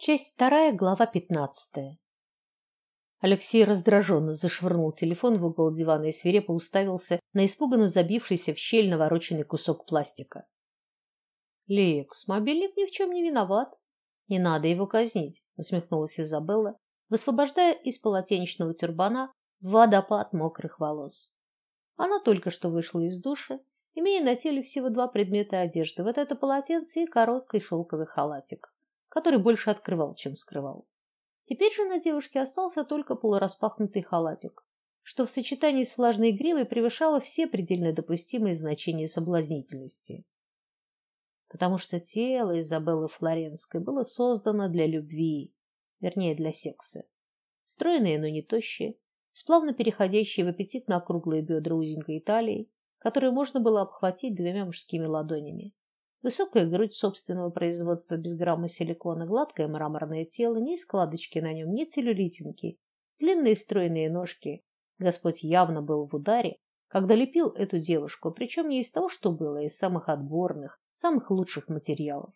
Часть вторая, глава пятнадцатая. Алексей раздраженно зашвырнул телефон в угол дивана и свирепо уставился на испуганно забившийся в щель навороченный кусок пластика. Лекс, мобильник ни в чем не виноват. Не надо его казнить, усмехнулась Изабелла, высвобождая из полотенечного тюрбана водопад мокрых волос. Она только что вышла из душа, имея на теле всего два предмета одежды: вот это полотенце и короткий шелковый халатик который больше открывал, чем скрывал. Теперь же на девушке остался только полураспахнутый халатик, что в сочетании с влажной гривой превышало все предельно допустимые значения соблазнительности. Потому что тело Изабеллы Флоренской было создано для любви, вернее, для секса. Стройное, но не тощее, с плавно переходящей в аппетитно округлые бедра узенькой талией, которую можно было обхватить двумя мужскими ладонями. Высокая грудь собственного производства без грамма силикона, гладкое мраморное тело, ни складочки на нем, ни целлюлитинки, длинные стройные ножки. Господь явно был в ударе, когда лепил эту девушку, причем не из того, что было, а из самых отборных, самых лучших материалов.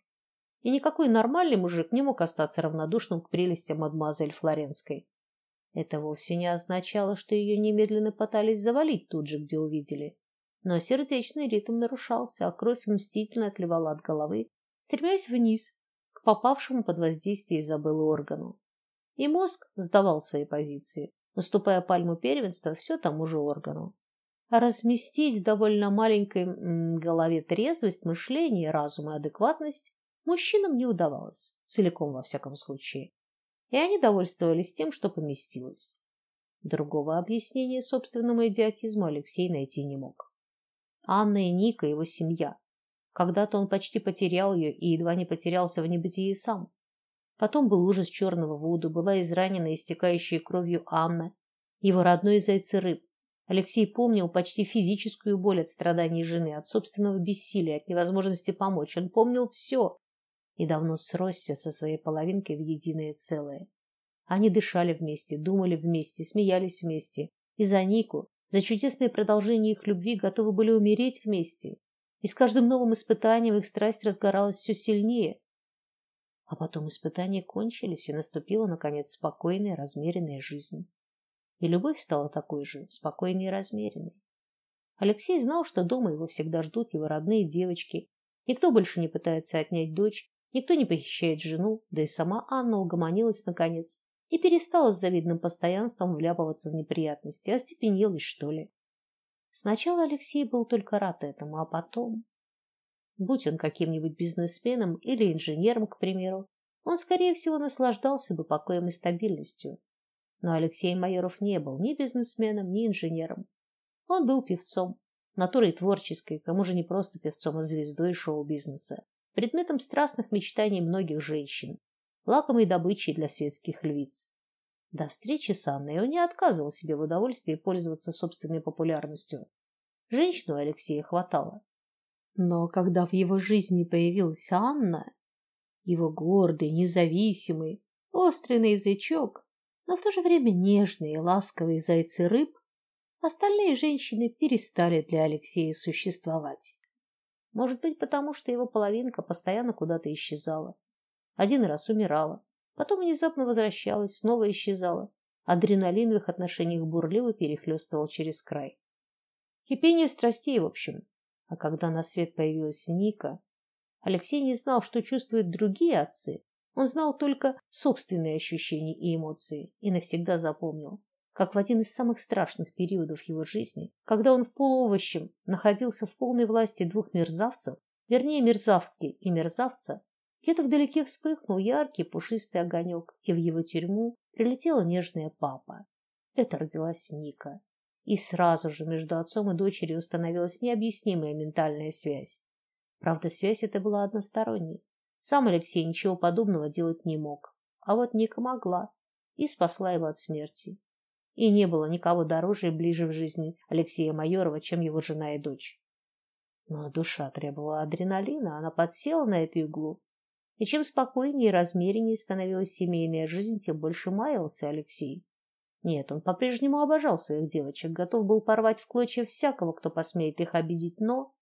И никакой нормальный мужик не мог остаться равнодушным к прелестям мадемуазель Флоренской. Это вовсе не означало, что ее немедленно пытались завалить тут же, где увидели но сердечный ритм нарушался, а кровь мстительно отливала от головы, стремясь вниз к попавшему под воздействие Изабеллы органу. И мозг сдавал свои позиции, уступая пальму первенства все тому же органу. Разместить в довольно маленькой голове трезвость мышления, разум и адекватность мужчинам не удавалось, целиком во всяком случае. И они довольствовались тем, что поместилось. Другого объяснения собственному идиотизму Алексей найти не мог. Анна и Ника его семья. Когда-то он почти потерял ее и едва не потерялся в небытии сам. Потом был ужас черного Вуду, была израненная, истекающая кровью Анна, его родной зайцы рыб. Алексей помнил почти физическую боль от страданий жены, от собственного бессилия, от невозможности помочь. Он помнил все и давно сросся со своей половинкой в единое целое. Они дышали вместе, думали вместе, смеялись вместе. И за Нику, за чудесное продолжение их любви готовы были умереть вместе, и с каждым новым испытанием их страсть разгоралась все сильнее. А потом испытания кончились, и наступила наконец спокойная, размеренная жизнь. И любовь стала такой же, спокойной и размеренной. Алексей знал, что дома его всегда ждут его родные девочки. Никто больше не пытается отнять дочь, никто не похищает жену, да и сама Анна угомонилась наконец и перестала с завидным постоянством вляпываться в неприятности, остепенилась, что ли. Сначала Алексей был только рад этому, а потом, будь он каким-нибудь бизнесменом или инженером, к примеру, он скорее всего наслаждался бы покоем и стабильностью. Но Алексей Майоров не был ни бизнесменом, ни инженером. Он был певцом, натурой творческой, кому же не просто певцом, а звездой шоу-бизнеса, предметом страстных мечтаний многих женщин, лакомой добычей для светских львиц. До встречи с Анной он не отказывал себе в удовольствии пользоваться собственной популярностью. Женщину Алексея хватало. Но когда в его жизни появилась Анна, его гордый, независимый, острый на язычок, но в то же время нежные и ласковые зайцы рыб, остальные женщины перестали для Алексея существовать. Может быть, потому что его половинка постоянно куда-то исчезала. Один раз умирала, потом внезапно возвращалась, снова исчезала. Адреналин в их отношениях бурлил и перехлестывал через край. Кипение страстей, в общем. А когда на свет появилась Ника, Алексей не знал, что чувствуют другие отцы. Он знал только собственные ощущения и эмоции и навсегда запомнил, как в один из самых страшных периодов его жизни, когда он в полуовощем находился в полной власти двух мерзавцев, вернее мерзавки и мерзавца, где-то вдалеке вспыхнул яркий пушистый огонек, и в его тюрьму прилетела нежная папа. Это родилась Ника. И сразу же между отцом и дочерью установилась необъяснимая ментальная связь. Правда, связь эта была односторонней. Сам Алексей ничего подобного делать не мог, а вот Ника могла и спасла его от смерти. И не было никого дороже и ближе в жизни Алексея Майорова, чем его жена и дочь. Но душа требовала адреналина, она подсела на эту иглу и чем спокойнее и размереннее становилась семейная жизнь, тем больше маялся Алексей. Нет, он по-прежнему обожал своих девочек, готов был порвать в клочья всякого, кто посмеет их обидеть, но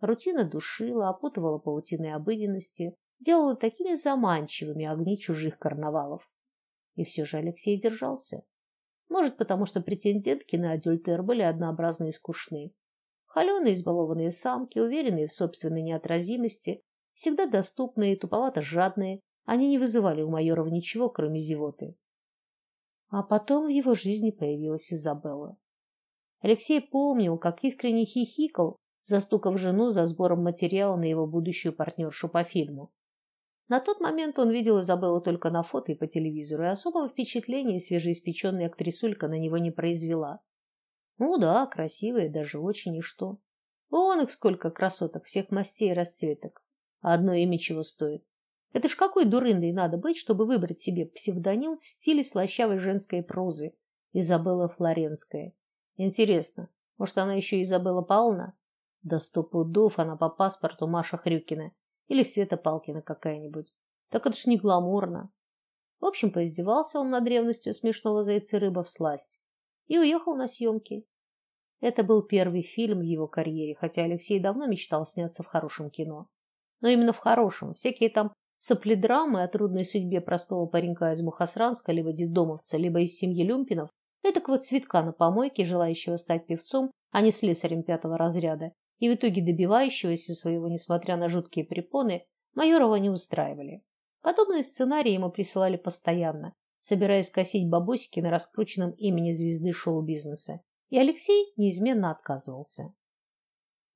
рутина душила, опутывала паутиной обыденности, делала такими заманчивыми огни чужих карнавалов. И все же Алексей держался. Может, потому что претендентки на адюльтер были однообразны и скучны. Холеные избалованные самки, уверенные в собственной неотразимости, всегда доступные туповато жадные, они не вызывали у Майорова ничего, кроме зевоты. А потом в его жизни появилась Изабелла. Алексей помнил, как искренне хихикал, застукав жену за сбором материала на его будущую партнершу по фильму. На тот момент он видел Изабеллу только на фото и по телевизору, и особого впечатления свежеиспеченная актрисулька на него не произвела. Ну да, красивая, даже очень и что. Вон их сколько красоток всех мастей и расцветок. А одно имя чего стоит. Это ж какой дурындой надо быть, чтобы выбрать себе псевдоним в стиле слащавой женской прозы Изабелла Флоренская. Интересно, может, она еще Изабелла Павловна? Да сто пудов она по паспорту Маша Хрюкина или Света Палкина какая-нибудь. Так это ж не гламурно. В общем, поиздевался он над древностью смешного зайца рыба в сласть и уехал на съемки. Это был первый фильм в его карьере, хотя Алексей давно мечтал сняться в хорошем кино. Но именно в хорошем. Всякие там Сопледрамы о трудной судьбе простого паренька из Мухосранска, либо детдомовца, либо из семьи Люмпинов, этакого цветка на помойке, желающего стать певцом, а не слесарем пятого разряда, и в итоге добивающегося своего, несмотря на жуткие препоны, Майорова не устраивали. Подобные сценарии ему присылали постоянно, собираясь косить бабосики на раскрученном имени звезды шоу-бизнеса, и Алексей неизменно отказывался.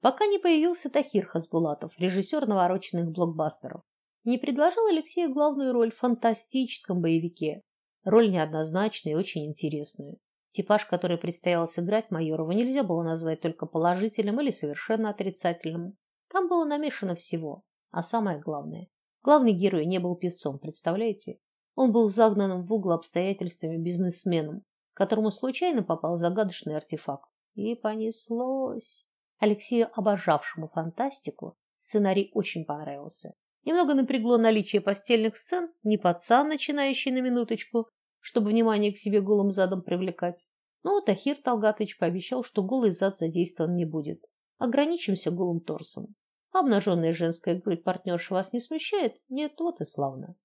Пока не появился Тахир Хасбулатов, режиссер навороченных блокбастеров не предложил Алексею главную роль в фантастическом боевике. Роль неоднозначную и очень интересную. Типаж, который предстояло сыграть Майорову, нельзя было назвать только положительным или совершенно отрицательным. Там было намешано всего. А самое главное, главный герой не был певцом, представляете? Он был загнанным в угол обстоятельствами бизнесменом, которому случайно попал загадочный артефакт. И понеслось. Алексею, обожавшему фантастику, сценарий очень понравился. Немного напрягло наличие постельных сцен, не пацан, начинающий на минуточку, чтобы внимание к себе голым задом привлекать. Но Тахир Талгатович пообещал, что голый зад задействован не будет. Ограничимся голым торсом. Обнаженная женская грудь партнерши вас не смущает? Нет, вот и славно.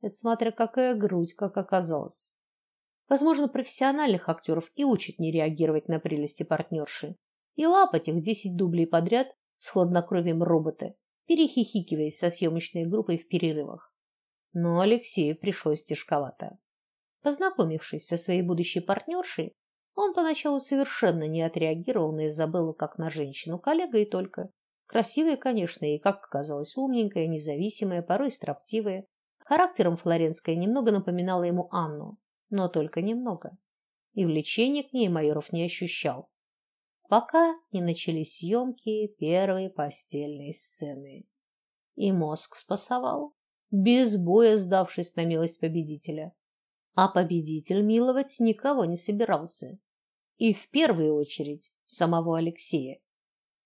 Это смотря какая грудь, как оказалось. Возможно, профессиональных актеров и учат не реагировать на прелести партнерши и лапать их десять дублей подряд с хладнокровием робота, перехихикиваясь со съемочной группой в перерывах. Но Алексею пришлось тяжковато. Познакомившись со своей будущей партнершей, он поначалу совершенно не отреагировал на Изабеллу как на женщину, коллега и только. Красивая, конечно, и, как оказалось, умненькая, независимая, порой строптивая. Характером Флоренская немного напоминала ему Анну, но только немного. И влечения к ней Майоров не ощущал пока не начались съемки первой постельной сцены. И мозг спасовал, без боя сдавшись на милость победителя. А победитель миловать никого не собирался. И в первую очередь самого Алексея.